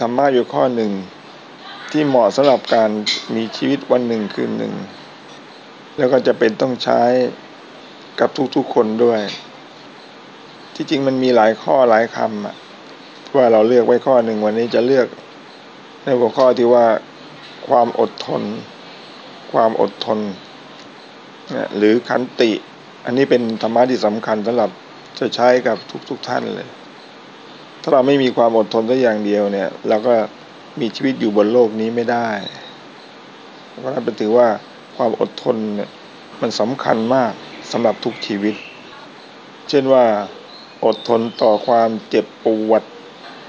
ธรรมะอยู่ข้อหนึ่ง ที่เหมาะสำหรับการมีชีวิตวันหนึ่งคืนหนึ่ง แล้วก็จะเป็นต้องใช้กับทุกๆคนด้วย ที่จริงมันมีหลายข้อหลายคำอะว่าเราเลือกไว้ข้อหนึ่งวันนี้จะเลือก ในหัวข้อที่ว่าความอดทน ความอดทนหรือขันติ อันนี้เป็นธรรมะที่สำคัญสำหรับจะใช้กับทุกๆทท่านเลย ถ้าเราไม่มีความอดทนสักอย่างเดียวเนี่ย เราก็มีชีวิตอยู่บนโลกนี้ไม่ได้ เพราะนั้นเป็นถือว่าความอดทนเนี่ยมันสำคัญมากสำหรับทุกชีวิต เช่นว่าอดทนต่อความเจ็บปวด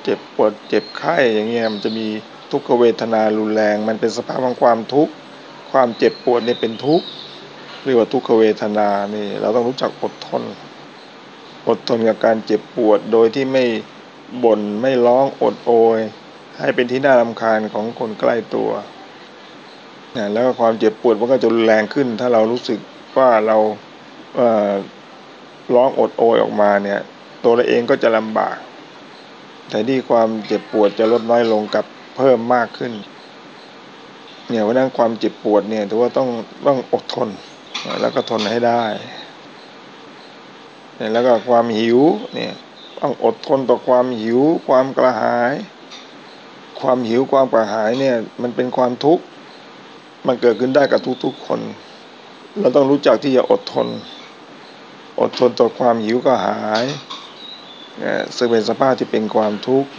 เจ็บปวด เจ็บไข้อย่างเงี้ยมันจะมีทุกขเวทนารุนแรง มันเป็นสภาพของความทุกข์ความเจ็บปวดเนี่ยเป็นทุกข์เรียกว่าทุกขเวทนานี่ เราต้องรู้จักอดทน อดทนกับการเจ็บปวดโดยที่ไม่ บ่นไม่ร้องอดโอย ให้เป็นที่น่ารำคาญของคนใกล้ตัวนะแล้วความเจ็บปวดมันก็จะรุนแรงขึ้น ถ้าเรารู้สึกว่าเราเร้องอดโอยออกมาเนี่ย ตัวเราเองก็จะลำบาก แต่ที่ความเจ็บปวดจะลดน้อยลงกับเพิ่มมากขึ้น เนี่ยวันนั้นความเจ็บปวดเนี่ยถือว่าต้องต้องอดทน แล้วก็ทนให้ได้เนี่ยแล้วก็ความหิวเนี่ย ต้องอดทนต่อความหิว ความกระหาย ความหิวความกระหายเนี่ยมันเป็นความทุกข์มันเกิดขึ้นได้กับทุกๆคน เราต้องรู้จักที่จะอดทน อดทนต่อความหิวกระหายซึ่งเป็นสภาพที่เป็นความทุกข์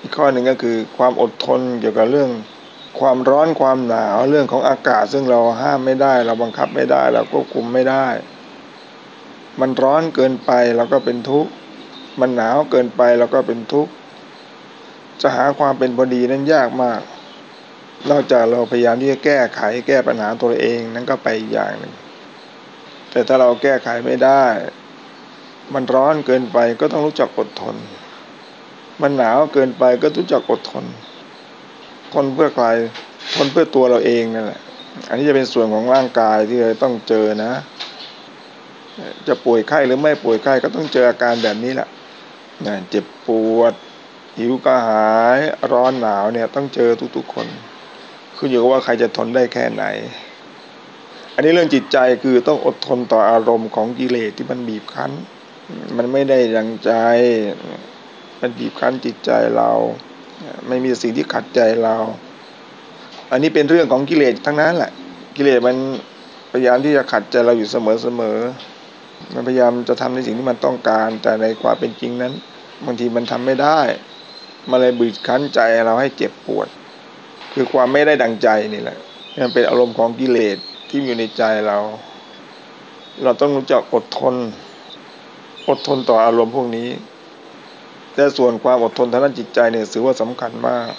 อีกข้อหนึ่งก็คือความอดทนเกี่ยวกับเรื่องความร้อนความหนาวเรื่องของอากาศ ซึ่งเราห้ามไม่ได้ เราบังคับไม่ได้ เราควบคุมไม่ได้ มันร้อนเกินไปเราก็เป็นทุกข์ มันหนาวเกินไปเราก็เป็นทุกข์ จะหาความเป็นพอดีนั้นยากมาก นอกจากเราพยายามที่จะแก้ไขแก้ปัญหาตัวเองนั้นก็ไปอีกอย่างหนึ่ง แต่ถ้าเราแก้ไขไม่ได้ มันร้อนเกินไปก็ต้องรู้จักอดทน มันหนาวเกินไปก็รู้จักอดทน ทนเพื่อใคร ทนเพื่อตัวเราเองนั่นแหละ อันนี้จะเป็นส่วนของร่างกายที่เราต้องเจอนะ จะป่วยไข้หรือไม่ป่วยไข้ก็ต้องเจออาการแบบนี้แหละนะเจ็บปวด หิวกระหายร้อนหนาวเนี่ยต้องเจอทุกๆคนคืออยู่กับว่าใครจะทนได้แค่ไหน อันนี้เรื่องจิตใจคือต้องอดทนต่ออารมณ์ของกิเลสที่มันบีบคั้น มันไม่ได้ดังใจ มันบีบคั้นจิตใจเรา ไม่มีสิ่งที่ขัดใจเรา อันนี้เป็นเรื่องของกิเลสทั้งนั้นแหละ กิเลสมันพยายามที่จะขัดใจเราอยู่เสมอเสมอ มันพยายามจะทำในสิ่งที่มันต้องการ แต่ในความเป็นจริงนั้น บางทีมันทำไม่ได้มาเลยบีบคั้นใจเราให้เจ็บปวด คือความไม่ได้ดังใจนี่แหละมันเป็นอารมณ์ของกิเลสที่อยู่ในใจเรา เราต้องรู้จักอดทน อดทนต่ออารมณ์พวกนี้ แต่ส่วนความอดทนทางด้านจิตใจเนี่ยถือว่าสำคัญมาก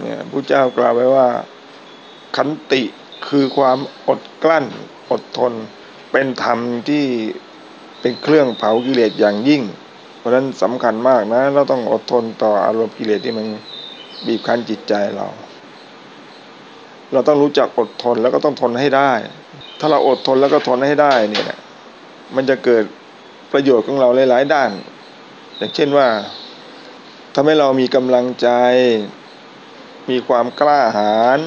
เนี่ยพระเจ้ากล่าวไว้ว่า ขันติคือความอดกลั้น อดทน เป็นธรรมที่เป็นเครื่องเผากิเลสอย่างยิ่ง เพราะฉะนั้นสำคัญมากนะ เราต้องอดทนต่ออารมณ์กิเลสที่มันบีบคั้นจิตใจเรา เราต้องรู้จักอดทนแล้วก็ต้องทนให้ได้ ถ้าเราอดทนแล้วก็ทนให้ได้เนี่ยมันจะเกิดประโยชน์ของเราหลาย ๆ ด้าน อย่างเช่นว่าทำให้เรามีกำลังใจ มีความกล้าหาญ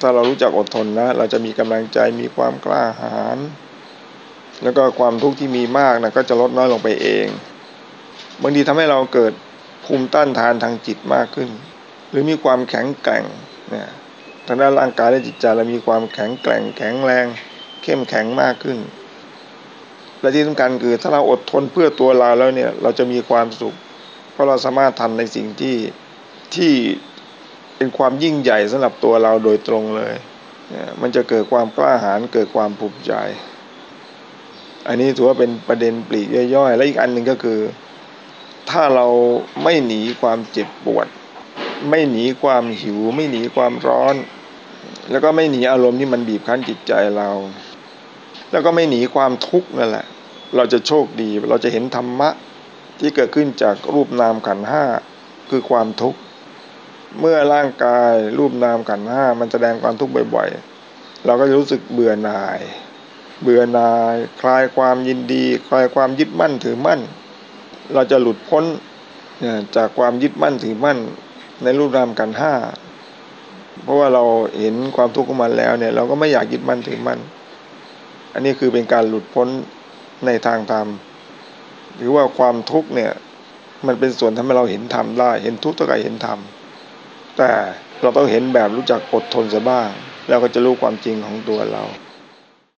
ถ้าเรารู้จักอดทนนะ เราจะมีกำลังใจมีความกล้าหาญ แล้วก็ความทุกข์ที่มีมากนะก็จะลดน้อยลงไปเองบางทีทำให้เราเกิดภูมิต้านทานทางจิตมากขึ้น หรือมีความแข็งแกร่งเนี่ยทางด้านร่างกายและจิตใจเรามีความแข็งแกร่ง แข็งแรง เข้มแข็งมากขึ้น และที่สำคัญคือถ้าเราอดทนเพื่อตัวเราแล้วเนี่ยเราจะมีความสุข เพราะเราสามารถทำในสิ่งที่ที่เป็นความยิ่งใหญ่สำหรับตัวเราโดยตรงเลย มันจะเกิดความกล้าหาญเกิดความภูมิใจ อันนี้ถือว่าเป็นประเด็นปลีกย่อยๆ และอีกอันหนึ่งก็คือ ถ้าเราไม่หนีความเจ็บปวด ไม่หนีความหิว ไม่หนีความร้อน แล้วก็ไม่หนีอารมณ์ที่มันบีบคั้นจิตใจเรา แล้วก็ไม่หนีความทุกข์นั่นแหละ เราจะโชคดี เราจะเห็นธรรมะที่เกิดขึ้นจากรูปนามขันห้าคือความทุกข์ เมื่อร่างกายรูปนามขันห้ามันแสดงความทุกข์บ่อยๆ เราก็จะรู้สึกเบื่อหน่าย เบื่อหน่ายคลายความยินดี คลายความยึดมั่นถือมั่น เราจะหลุดพ้นจากความยึดมั่นถือมั่นในรูปนามกันห้าเพราะว่าเราเห็นความทุกข์ของมันแล้วเนี่ย เราก็ไม่อยากยึดมั่นถือมั่น อันนี้คือเป็นการหลุดพ้นในทางธรรมหรือว่าความทุกข์เนี่ย มันเป็นส่วนทำให้เราเห็นธรรมได้ เห็นทุกข์เท่ากับเห็นธรรมแต่เราต้องเห็นแบบรู้จักอดทนซะบ้าง แล้วก็จะรู้ความจริงของตัวเรา